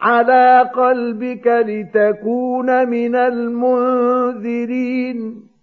عَلَىٰ قَلْبِكَ لِتَكُونَ مِنَ الْمُنذِرِينَ.